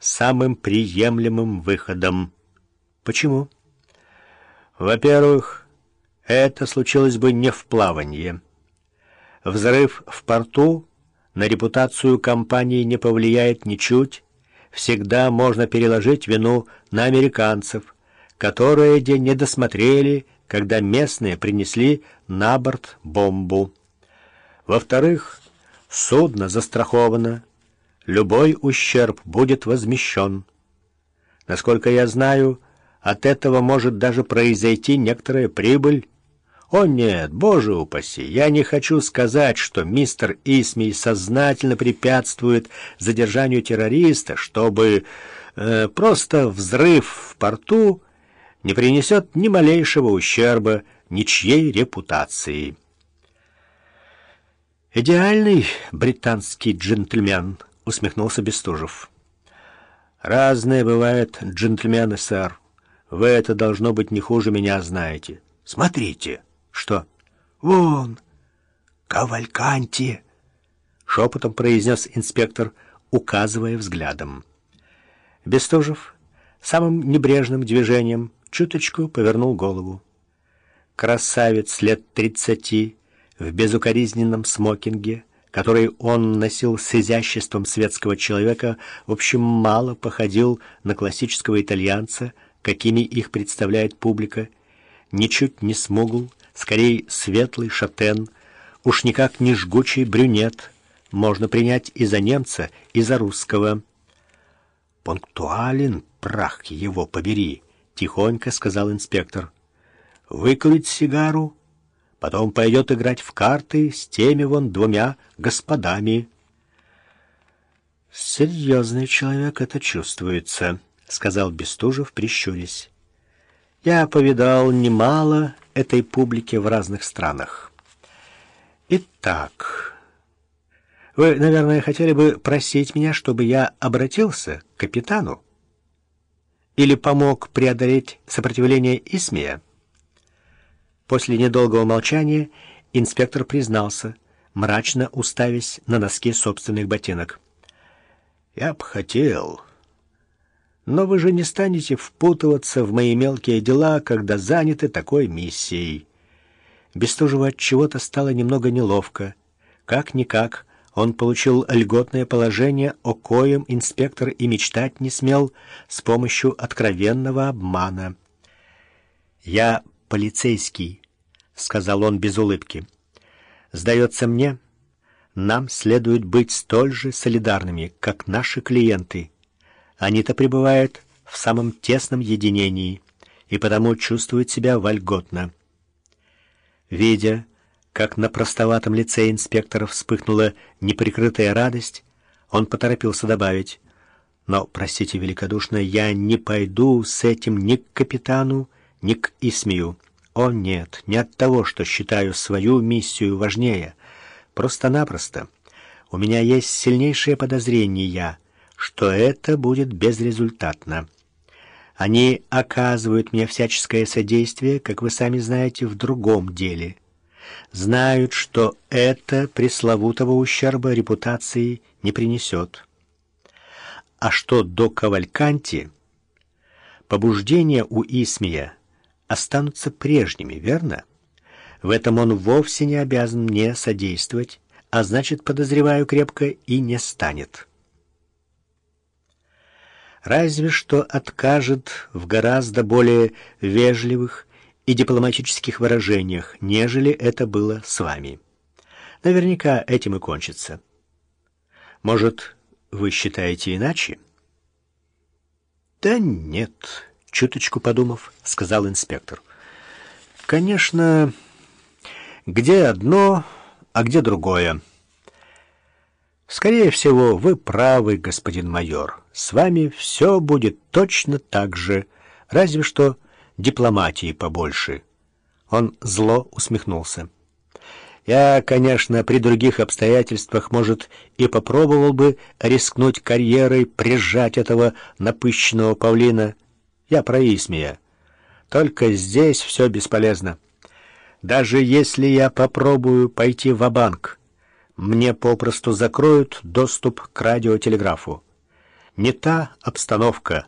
самым приемлемым выходом. Почему? Во-первых, это случилось бы не в плавании. Взрыв в порту на репутацию компании не повлияет ничуть. Всегда можно переложить вину на американцев, которые не досмотрели, когда местные принесли на борт бомбу. Во-вторых, судно застраховано. Любой ущерб будет возмещен. Насколько я знаю, от этого может даже произойти некоторая прибыль. О нет, боже упаси, я не хочу сказать, что мистер Исмей сознательно препятствует задержанию террориста, чтобы э, просто взрыв в порту не принесет ни малейшего ущерба ничьей репутации. «Идеальный британский джентльмен», — усмехнулся Бестужев. «Разные бывают джентльмены, сэр. Вы это, должно быть, не хуже меня знаете. Смотрите». «Что?» «Вон, Кавальканти!» — шепотом произнес инспектор, указывая взглядом. Бестужев самым небрежным движением чуточку повернул голову. Красавец лет тридцати в безукоризненном смокинге, который он носил с изяществом светского человека, в общем, мало походил на классического итальянца, какими их представляет публика, ничуть не смугл, скорее светлый шатен, уж никак не жгучий брюнет, можно принять и за немца, и за русского. «Пунктуален, прах его побери!» — тихонько сказал инспектор. «Выкурить сигару, потом пойдет играть в карты с теми вон двумя господами». «Серьезный человек это чувствуется», — сказал Бестужев, прищурясь. «Я повидал немало этой публики в разных странах. Итак, вы, наверное, хотели бы просить меня, чтобы я обратился к капитану или помог преодолеть сопротивление Исмия? После недолгого молчания инспектор признался, мрачно уставясь на носки собственных ботинок. «Я бы хотел...» Но вы же не станете впутываться в мои мелкие дела, когда заняты такой миссией. Бестужева от чего-то стало немного неловко. Как-никак он получил льготное положение, о коем инспектор и мечтать не смел с помощью откровенного обмана. «Я полицейский», — сказал он без улыбки. «Сдается мне, нам следует быть столь же солидарными, как наши клиенты». Они-то пребывают в самом тесном единении и потому чувствуют себя вольготно. Видя, как на простоватом лице инспектора вспыхнула неприкрытая радость, он поторопился добавить, «Но, простите великодушно, я не пойду с этим ни к капитану, ни к Исмию. О, нет, не от того, что считаю свою миссию важнее. Просто-напросто. У меня есть сильнейшее подозрение, что это будет безрезультатно. Они оказывают мне всяческое содействие, как вы сами знаете, в другом деле. Знают, что это пресловутого ущерба репутации не принесет. А что до Кавальканти, побуждения у Исмия останутся прежними, верно? В этом он вовсе не обязан мне содействовать, а значит, подозреваю крепко, и не станет» разве что откажет в гораздо более вежливых и дипломатических выражениях, нежели это было с вами. Наверняка этим и кончится. Может, вы считаете иначе? Да нет, чуточку подумав, сказал инспектор. Конечно, где одно, а где другое. Скорее всего, вы правы, господин майор. С вами все будет точно так же, разве что дипломатии побольше. Он зло усмехнулся. Я, конечно, при других обстоятельствах, может, и попробовал бы рискнуть карьерой, прижать этого напыщенного павлина. Я про Исмия. Только здесь все бесполезно. Даже если я попробую пойти в банк мне попросту закроют доступ к радиотелеграфу. не та обстановка,